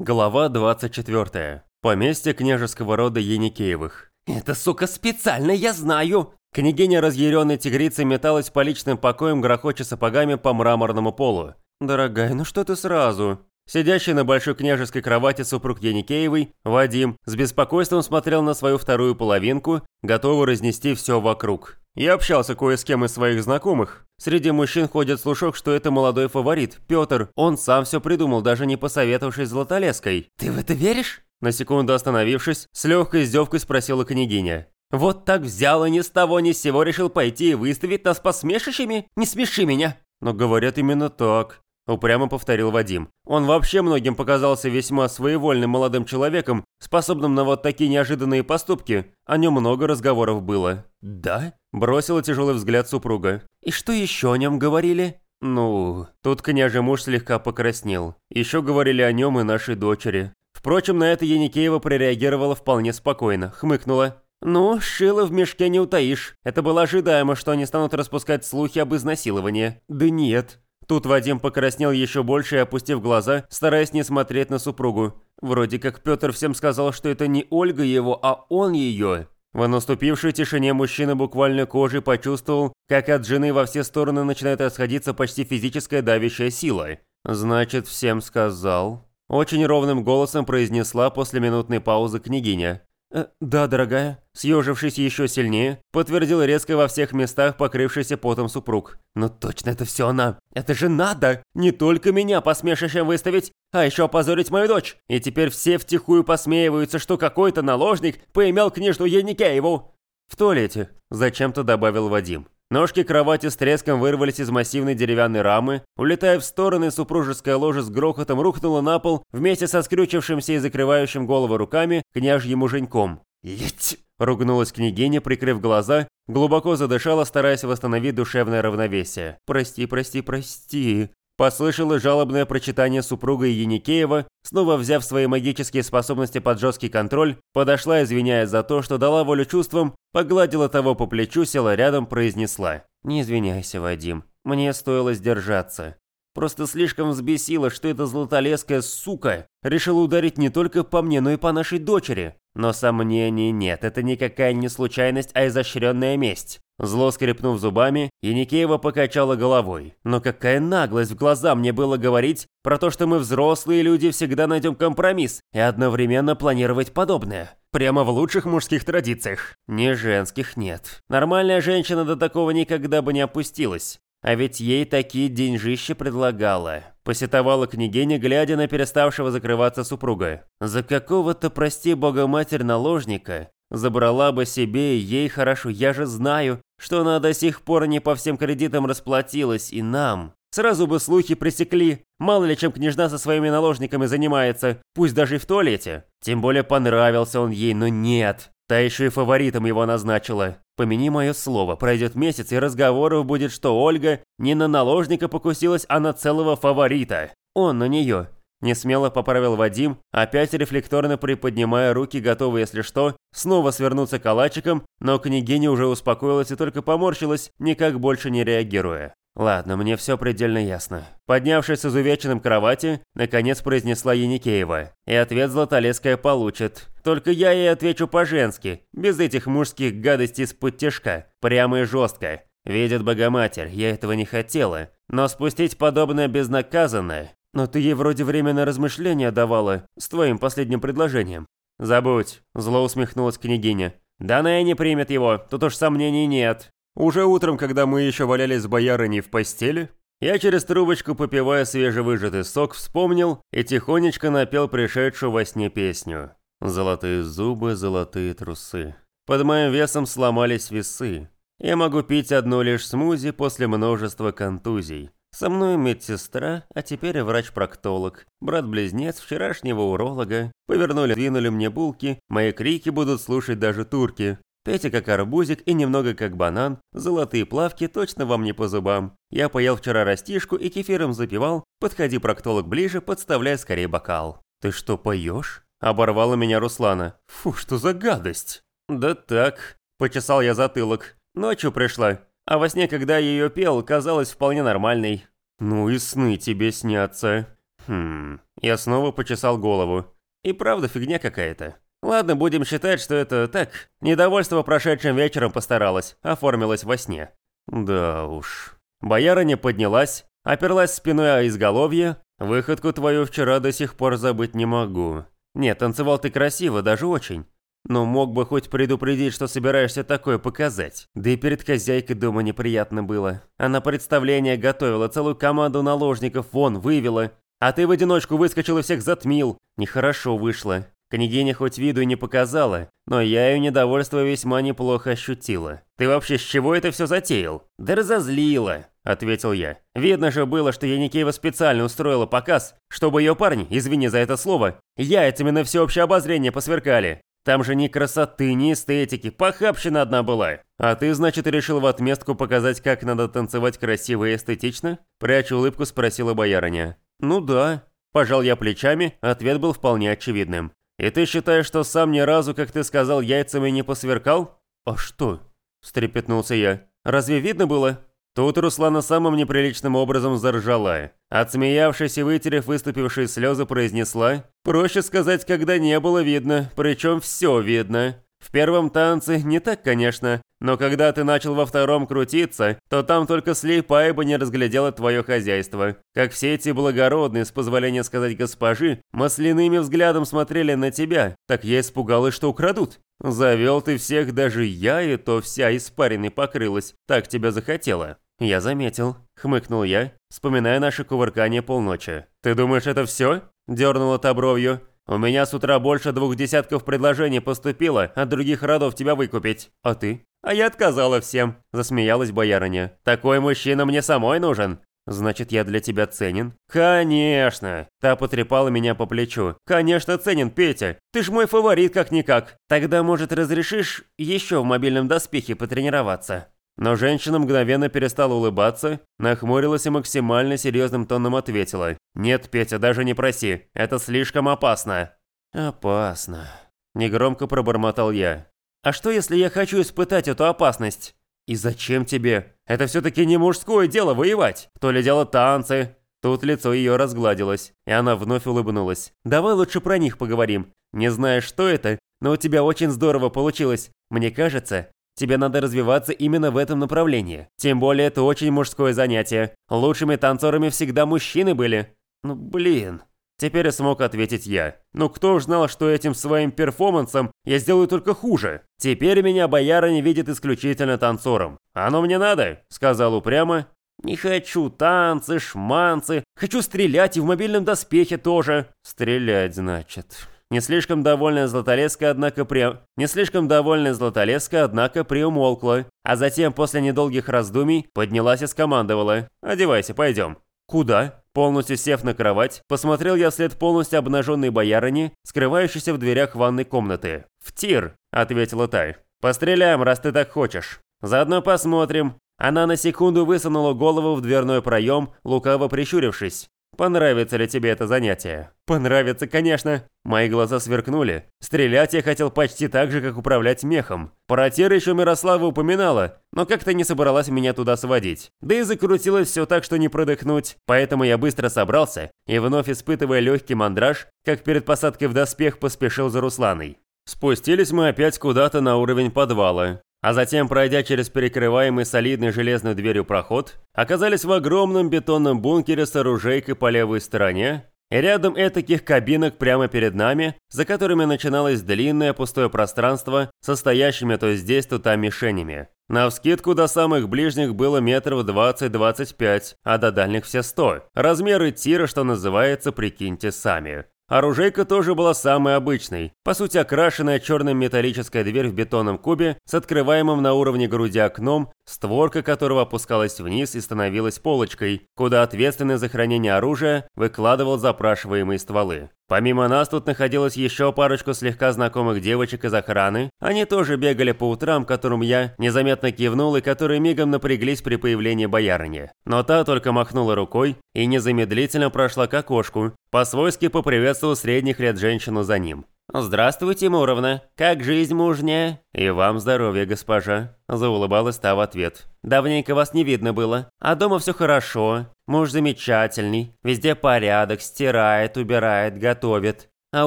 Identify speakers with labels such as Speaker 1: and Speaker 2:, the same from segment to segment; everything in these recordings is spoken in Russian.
Speaker 1: Глава 24. Поместье княжеского рода Еникеевых.
Speaker 2: «Это, сука, специально, я знаю!»
Speaker 1: Княгиня разъяренной тигрицей металась по личным покоям, грохоча сапогами по мраморному полу. «Дорогая, ну что ты сразу?» Сидящий на большой княжеской кровати супруг Еникеевой, Вадим, с беспокойством смотрел на свою вторую половинку, готовый разнести все вокруг. Я общался кое с кем из своих знакомых. Среди мужчин ходит слушок, что это молодой фаворит, Петр. Он сам все придумал, даже не посоветовавшись с Златолеской.
Speaker 2: «Ты в это веришь?»
Speaker 1: На секунду остановившись, с легкой издевкой спросила княгиня.
Speaker 2: «Вот так взял и ни с того ни с сего решил пойти и выставить нас посмешищами? Не смеши меня!»
Speaker 1: Но говорят именно так. Упрямо повторил Вадим. Он вообще многим показался весьма своевольным молодым человеком, способным на вот такие неожиданные поступки. О нем много разговоров было.
Speaker 2: «Да?»
Speaker 1: Бросила тяжелый взгляд супруга.
Speaker 2: «И что еще о нем говорили?»
Speaker 1: «Ну...» Тут княжий муж слегка покраснел. Еще говорили о нем и нашей дочери. Впрочем, на это Яникеева прореагировала вполне спокойно, хмыкнула. «Ну, шило в мешке не утаишь. Это было ожидаемо, что они станут распускать слухи об изнасиловании». «Да нет». Тут Вадим покраснел еще больше и опустив глаза, стараясь не смотреть на супругу. Вроде как Петр всем сказал, что это не Ольга его, а он ее. В наступившей тишине мужчина буквально кожей почувствовал, как от жены во все стороны начинает расходиться почти физическая давящая сила. «Значит, всем сказал?» Очень ровным голосом произнесла после минутной паузы княгиня. «Э, «Да, дорогая», съежившись еще сильнее, подтвердил резко во всех местах покрывшийся потом супруг.
Speaker 2: «Ну точно это все она! Это же надо! Не только меня посмешищем выставить, а еще опозорить мою дочь! И теперь все втихую посмеиваются, что какой-то наложник поимел княжну Еникееву!»
Speaker 1: «В туалете», – зачем-то добавил Вадим. Ножки кровати с треском вырвались из массивной деревянной рамы, улетая в стороны, супружеская ложа с грохотом рухнула на пол вместе со скрючившимся и закрывающим голову руками княжьим муженьком.
Speaker 2: «Еть!»
Speaker 1: – ругнулась княгиня, прикрыв глаза, глубоко задышала, стараясь восстановить душевное равновесие. «Прости, прости, прости!» Послышалось жалобное прочитание супруга Еникеева, снова взяв свои магические способности под жесткий контроль, подошла, извиняясь за то, что дала волю чувствам, погладила того по плечу, села рядом, произнесла. «Не извиняйся, Вадим, мне стоило сдержаться. Просто слишком взбесило, что эта золотолеская сука решила ударить не только по мне, но и по нашей дочери. Но сомнений нет, это никакая не случайность, а изощренная месть. Зло скрипнув зубами, Яникеева покачала головой. Но какая наглость в глаза мне было говорить про то, что мы взрослые люди всегда найдем компромисс и одновременно планировать подобное. Прямо в лучших мужских традициях. Не женских нет. Нормальная женщина до такого никогда бы не опустилась. А ведь ей такие деньжища предлагала. Посетовала княгиня, глядя на переставшего закрываться супруга. За какого-то, прости бога матерь, наложника Забрала бы себе и ей хорошо, я же знаю, что она до сих пор не по всем кредитам расплатилась, и нам. Сразу бы слухи пресекли. Мало ли чем княжна со своими наложниками занимается, пусть даже и в туалете. Тем более понравился он ей, но нет. Та еще и фаворитом его назначила. Помяни мое слово, пройдет месяц, и разговоров будет, что Ольга не на наложника покусилась, а на целого фаворита. Он на нее. Несмело поправил Вадим, опять рефлекторно приподнимая руки, готовый, если что, снова свернуться калачиком, но княгиня уже успокоилась и только поморщилась, никак больше не реагируя. «Ладно, мне все предельно ясно». Поднявшись с изувеченным кровати, наконец произнесла Еникеева. И ответ Златолеская получит. Только я ей отвечу по-женски, без этих мужских гадостей с-под тяжка, прямо и жестко. Видит Богоматерь, я этого не хотела. Но спустить подобное безнаказанно но ты ей вроде время на размышления давала с твоим последним предложением. Забудь, зло усмехнулась княгиня. Да она и не примет его, тут уж сомнений нет. Уже утром, когда мы еще валялись с боярыней в постели, я через трубочку, попивая свежевыжатый сок, вспомнил и тихонечко напел пришедшую во сне песню. «Золотые зубы, золотые трусы». Под моим весом сломались весы. Я могу пить одно лишь смузи после множества контузий. Со мной медсестра, а теперь и врач-проктолог, брат-близнец вчерашнего уролога. Повернули, двинули мне булки, мои крики будут слушать даже турки. Петя как арбузик и немного как банан, золотые плавки точно вам не по зубам. Я поел вчера растишку и кефиром запивал, подходи проктолог ближе, подставляй скорее бокал. «Ты что, поешь?» – оборвала меня Руслана. «Фу, что за гадость!» «Да так», – почесал я затылок. «Ночью пришла, а во сне, когда я ее пел, казалось вполне нормальной. Ну и сны тебе снятся. Хм, я снова почесал голову. И правда фигня какая-то. Ладно, будем считать, что это так. Недовольство прошедшим вечером постаралась, оформилось во сне. Да уж. Боярыня поднялась, оперлась спиной о изголовье. Выходку твою вчера до сих пор забыть не могу. Нет, танцевал ты красиво, даже очень. Но мог бы хоть предупредить, что собираешься такое показать. Да и перед хозяйкой дома неприятно было. Она представление готовила, целую команду наложников вон вывела. А ты в одиночку выскочил и всех затмил. Нехорошо вышло. Княгиня хоть виду и не показала, но я ее недовольство весьма неплохо ощутила. «Ты вообще с чего это все затеял?» «Да разозлила», – ответил я. «Видно же было, что Яникеева специально устроила показ, чтобы ее парни, извини за это слово, яйцами на всеобщее обозрение посверкали. Там же ни красоты, ни эстетики, похабщина одна была. А ты, значит, решил в отместку показать, как надо танцевать красиво и эстетично?» Прячу улыбку, спросила боярыня. «Ну да». Пожал я плечами, ответ был вполне очевидным. «И ты считаешь, что сам ни разу, как ты сказал, яйцами не посверкал?» «А что?» – встрепетнулся я. «Разве видно было?» Тут Руслана самым неприличным образом заржала. Отсмеявшись и вытерев выступившие слезы, произнесла «Проще сказать, когда не было видно, причем все видно». В первом танце не так, конечно, но когда ты начал во втором крутиться, то там только слепая бы не разглядела твое хозяйство. Как все эти благородные, с позволения сказать госпожи, масляными взглядом смотрели на тебя, так я испугалась, что украдут. Завел ты всех, даже я, и то вся испариной покрылась, так тебя захотела. Я заметил, хмыкнул я, вспоминая наше кувыркание полночи. Ты думаешь, это все? Дернула та бровью. У меня с утра больше двух десятков предложений поступило от других родов тебя выкупить. А ты? А я отказала всем, засмеялась боярыня. Такой мужчина мне самой нужен. Значит, я для тебя ценен? Конечно. Та потрепала меня по плечу. Конечно, ценен, Петя. Ты ж мой фаворит как-никак. Тогда, может, разрешишь еще в мобильном доспехе потренироваться? Но женщина мгновенно перестала улыбаться, нахмурилась и максимально серьезным тоном ответила. «Нет, Петя, даже не проси, это слишком опасно». «Опасно», – негромко пробормотал я. «А что, если я хочу испытать эту опасность?» «И зачем тебе? Это все-таки не мужское дело воевать. То ли дело танцы». Тут лицо ее разгладилось, и она вновь улыбнулась. «Давай лучше про них поговорим. Не знаю, что это, но у тебя очень здорово получилось. Мне кажется, Тебе надо развиваться именно в этом направлении. Тем более это очень мужское занятие. Лучшими танцорами всегда мужчины были. Ну блин. Теперь смог ответить я. Ну кто ж знал, что этим своим перформансом я сделаю только хуже? Теперь меня бояра не видит исключительно танцором. Оно мне надо, сказал упрямо. Не хочу танцы, шманцы. Хочу стрелять и в мобильном доспехе тоже. Стрелять, значит. Не слишком довольная Златолеска, однако при... Не слишком довольная Златолеска, однако приумолкла, а затем после недолгих раздумий поднялась и скомандовала «Одевайся, пойдем». «Куда?» Полностью сев на кровать, посмотрел я вслед полностью обнаженной боярыни, скрывающейся в дверях ванной комнаты. «В тир», — ответила Тай. «Постреляем, раз ты так хочешь. Заодно посмотрим». Она на секунду высунула голову в дверной проем, лукаво прищурившись. Понравится ли тебе это занятие? Понравится, конечно. Мои глаза сверкнули. Стрелять я хотел почти так же, как управлять мехом. Про тир еще Мирослава упоминала, но как-то не собралась меня туда сводить. Да и закрутилось все так, что не продохнуть. Поэтому я быстро собрался и, вновь испытывая легкий мандраж, как перед посадкой в доспех, поспешил за Русланой. Спустились мы опять куда-то на уровень подвала а затем, пройдя через перекрываемый солидной железной дверью проход, оказались в огромном бетонном бункере с оружейкой по левой стороне, и рядом этаких кабинок прямо перед нами, за которыми начиналось длинное пустое пространство, состоящими то здесь, то там мишенями. На вскидку до самых ближних было метров 20-25, а до дальних все 100. Размеры тира, что называется, прикиньте сами. Оружейка тоже была самой обычной, по сути окрашенная черным металлическая дверь в бетонном кубе с открываемым на уровне груди окном, створка которого опускалась вниз и становилась полочкой, куда ответственный за хранение оружия выкладывал запрашиваемые стволы. Помимо нас тут находилось еще парочку слегка знакомых девочек из охраны. Они тоже бегали по утрам, которым я незаметно кивнул и которые мигом напряглись при появлении боярыни. Но та только махнула рукой и незамедлительно прошла к окошку, по-свойски поприветствовал средних лет женщину за ним. «Здравствуйте, Муровна. Как жизнь мужняя?» «И вам здоровья, госпожа», – заулыбалась та в ответ.
Speaker 2: Давненько вас не видно было. А дома все хорошо. Муж замечательный. Везде порядок, стирает, убирает, готовит. А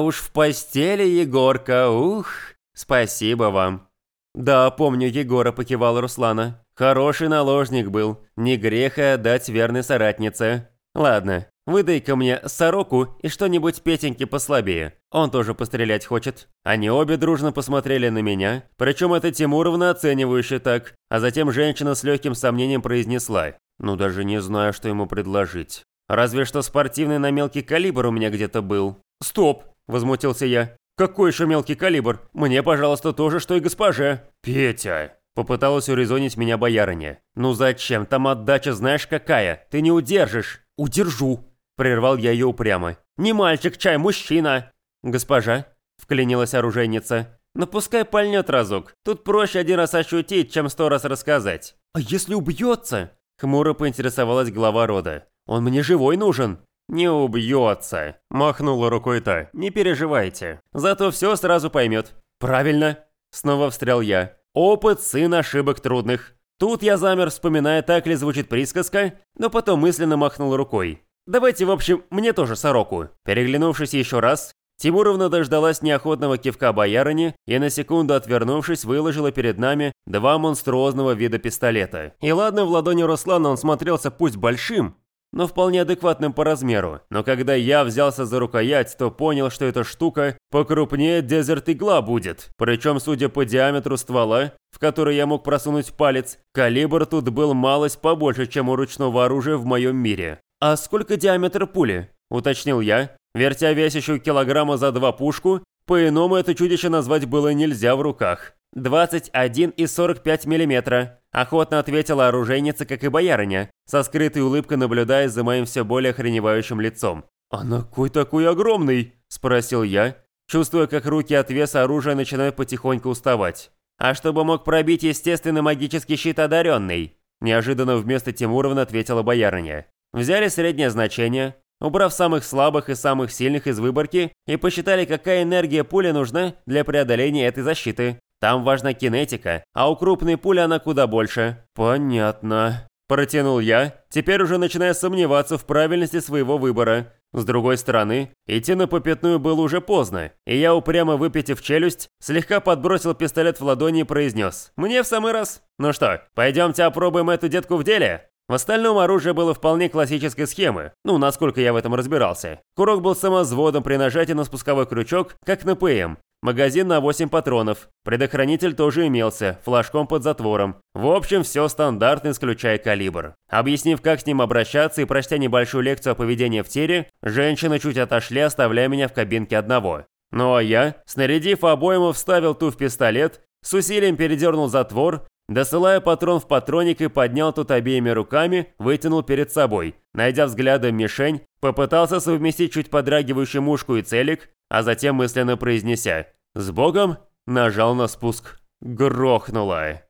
Speaker 2: уж в постели Егорка, ух, спасибо вам. Да, помню, Егора покивал Руслана. Хороший наложник был. Не грех и отдать верной соратнице. Ладно, выдай-ка мне сороку и что-нибудь Петеньке послабее. Он тоже пострелять хочет. Они обе дружно посмотрели на меня, причем это Тимуровна оценивающе так, а затем женщина с легким сомнением произнесла. Ну даже не знаю, что ему предложить. Разве что спортивный на мелкий калибр у меня где-то был. Стоп, возмутился я. Какой еще мелкий калибр? Мне, пожалуйста, тоже, что и госпоже. Петя. Попыталась урезонить меня боярыня. «Ну зачем? Там отдача знаешь какая. Ты не удержишь». «Удержу», – прервал я ее упрямо. «Не мальчик, чай, мужчина». «Госпожа», – вклинилась оружейница. «Ну пускай пальнет разок. Тут проще один раз ощутить, чем сто раз рассказать». «А если убьется?» – хмуро поинтересовалась глава рода. «Он мне живой нужен». «Не убьется», – махнула рукой та. «Не переживайте. Зато все сразу поймет». «Правильно», – снова встрял я. «Опыт – сын ошибок трудных». Тут я замер, вспоминая, так ли звучит присказка, но потом мысленно махнул рукой. «Давайте, в общем, мне тоже сороку». Переглянувшись еще раз, Тимуровна дождалась неохотного кивка боярыни и на секунду отвернувшись выложила перед нами два монструозного вида пистолета. И ладно, в ладони Руслана он смотрелся пусть большим, но вполне адекватным по размеру. Но когда я взялся за рукоять, то понял, что эта штука покрупнее Дезерт Игла будет. Причем, судя по диаметру ствола, в который я мог просунуть палец, калибр тут был малость побольше, чем у ручного оружия в моем мире. «А сколько диаметр пули?» – уточнил я, вертя весящую килограмма за два пушку, по-иному это чудище назвать было нельзя в руках. 21 и 45 миллиметра. Охотно ответила оружейница, как и боярыня, со скрытой улыбкой наблюдая за моим все более охреневающим лицом. «А на кой такой огромный?» – спросил я, чувствуя, как руки от веса оружия начинают потихоньку уставать. «А чтобы мог пробить естественный магический щит одаренный?» Неожиданно вместо Тимуровны ответила боярыня. Взяли среднее значение, убрав самых слабых и самых сильных из выборки, и посчитали, какая энергия пули нужна для преодоления этой защиты. Там важна кинетика, а у крупной пули она куда больше. Понятно. Протянул я, теперь уже начиная сомневаться в правильности своего выбора. С другой стороны, идти на попятную было уже поздно, и я, упрямо выпитив челюсть, слегка подбросил пистолет в ладони и произнес «Мне в самый раз». «Ну что, пойдемте опробуем эту детку в деле?» В остальном оружие было вполне классической схемы, ну, насколько я в этом разбирался. Курок был самозводом при нажатии на спусковой крючок, как на ПМ, Магазин на 8 патронов. Предохранитель тоже имелся, флажком под затвором. В общем, все стандартно, исключая калибр. Объяснив, как с ним обращаться и прочтя небольшую лекцию о поведении в тире, женщины чуть отошли, оставляя меня в кабинке одного. Ну а я, снарядив обойму, вставил ту в пистолет, с усилием передернул затвор, досылая патрон в патроник и поднял тут обеими руками, вытянул перед собой. Найдя взглядом мишень, попытался совместить чуть подрагивающую мушку и целик, а затем мысленно произнеся «С Богом!» нажал на спуск. Грохнуло.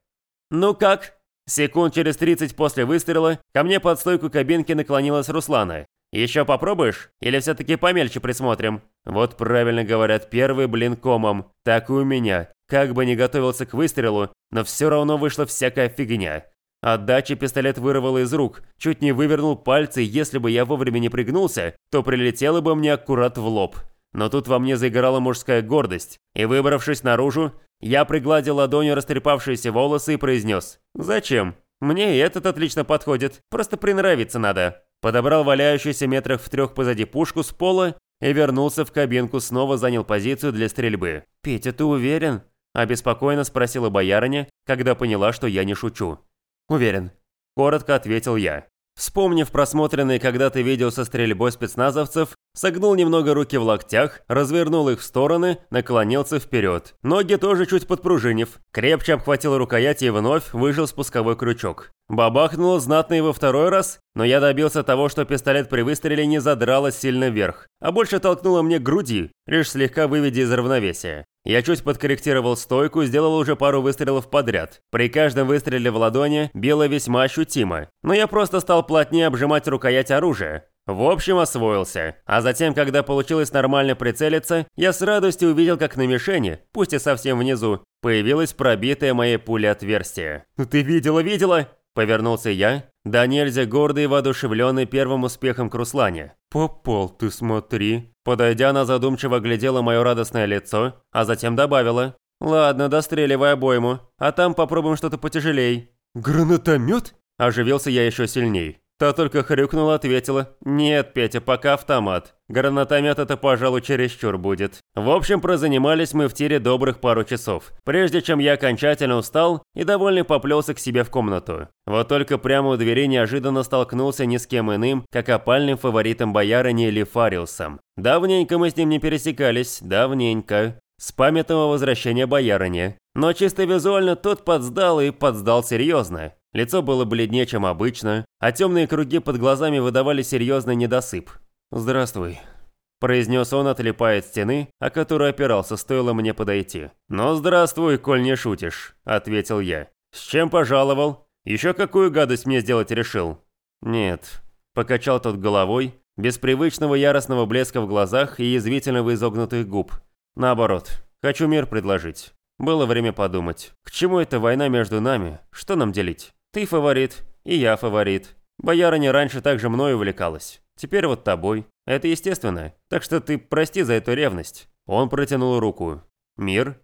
Speaker 2: «Ну как?» Секунд через 30 после выстрела ко мне под стойку кабинки наклонилась Руслана. «Еще попробуешь? Или все-таки помельче присмотрим?» Вот правильно говорят, первый блин комом. Так и у меня. Как бы не готовился к выстрелу, но все равно вышла всякая фигня. Отдачи пистолет вырвало из рук, чуть не вывернул пальцы, если бы я вовремя не пригнулся, то прилетело бы мне аккурат в лоб. Но тут во мне заиграла мужская гордость, и выбравшись наружу, я пригладил ладонью растрепавшиеся волосы и произнес «Зачем? Мне этот отлично подходит, просто приноровиться надо». Подобрал валяющуюся метрах в трех позади пушку с пола и вернулся в кабинку, снова занял позицию для стрельбы. «Петя, ты уверен?» – обеспокоенно спросила боярыня, когда поняла, что я не шучу. «Уверен», – коротко ответил я. Вспомнив просмотренные когда-то видео со стрельбой спецназовцев, согнул немного руки в локтях, развернул их в стороны, наклонился вперед. Ноги тоже чуть подпружинив. Крепче обхватил рукоять и вновь выжил спусковой крючок. Бабахнуло знатно его второй раз, но я добился того, что пистолет при выстреле не задралось сильно вверх, а больше толкнуло мне груди, лишь слегка выведя из равновесия. Я чуть подкорректировал стойку и сделал уже пару выстрелов подряд. При каждом выстреле в ладони било весьма ощутимо, но я просто стал плотнее обжимать рукоять оружия. В общем, освоился. А затем, когда получилось нормально прицелиться, я с радостью увидел, как на мишени, пусть и совсем внизу, появилось пробитое моей пулей отверстие. «Ну ты видела, видела?»
Speaker 1: Повернулся я, да нельзя гордый и воодушевленный первым успехом к Руслане. «Попол, ты смотри». Подойдя, она задумчиво глядела мое радостное лицо, а затем добавила. «Ладно, достреливай обойму, а там попробуем что-то потяжелей».
Speaker 2: «Гранатомет?»
Speaker 1: Оживился я еще сильней. Та только хрюкнула, ответила, «Нет, Петя, пока автомат. Гранатомет это, пожалуй, чересчур будет». В общем, прозанимались мы в тире добрых пару часов, прежде чем я окончательно устал и довольно поплелся к себе в комнату. Вот только прямо у двери неожиданно столкнулся ни с кем иным, как опальным фаворитом боярыни Лифариусом. Давненько мы с ним не пересекались, давненько. С памятного возвращения боярыни. Но чисто визуально тот подсдал и подсдал серьезно. Лицо было бледнее, чем обычно, а темные круги под глазами выдавали серьезный недосып. «Здравствуй», – произнес он, отлипая от стены, о которую опирался, стоило мне подойти. «Ну, здравствуй, коль не шутишь», – ответил я. «С чем пожаловал? Еще какую гадость мне сделать решил?» «Нет», – покачал тот головой, без привычного яростного блеска в глазах и язвительного изогнутых губ. «Наоборот, хочу мир предложить. Было время подумать, к чему эта война между нами, что нам делить?» Ты фаворит, и я фаворит. Боярыня раньше также мною увлекалась. Теперь вот тобой. Это естественно. Так что ты прости за эту ревность. Он протянул руку. Мир?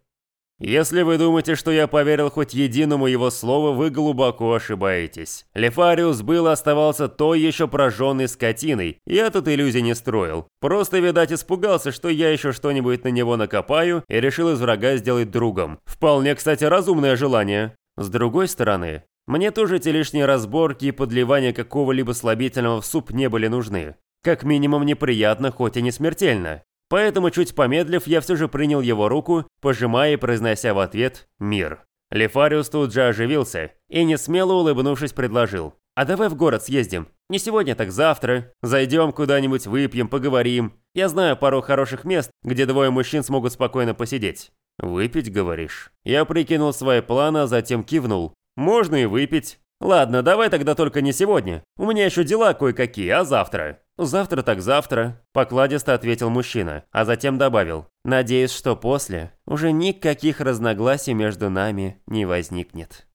Speaker 1: Если вы думаете, что я поверил хоть единому его слову, вы глубоко ошибаетесь. Лефариус был оставался той еще прожженной скотиной, я тут иллюзий не строил. Просто, видать, испугался, что я еще что-нибудь на него накопаю, и решил из врага сделать другом. Вполне, кстати, разумное желание. С другой стороны, мне тоже эти лишние разборки и подливания какого-либо слабительного в суп не были нужны. Как минимум неприятно, хоть и не смертельно. Поэтому, чуть помедлив, я все же принял его руку, пожимая и произнося в ответ «Мир». Лефариус тут же оживился и, не смело улыбнувшись, предложил. «А давай в город съездим. Не сегодня, так завтра. Зайдем куда-нибудь, выпьем, поговорим. Я знаю пару хороших мест, где двое мужчин смогут спокойно посидеть». «Выпить, говоришь?» Я прикинул свои планы, а затем кивнул. Можно и выпить. Ладно, давай тогда только не сегодня. У меня еще дела кое-какие, а завтра? Завтра так завтра, покладисто ответил мужчина, а затем добавил. Надеюсь, что после уже никаких разногласий между нами не возникнет.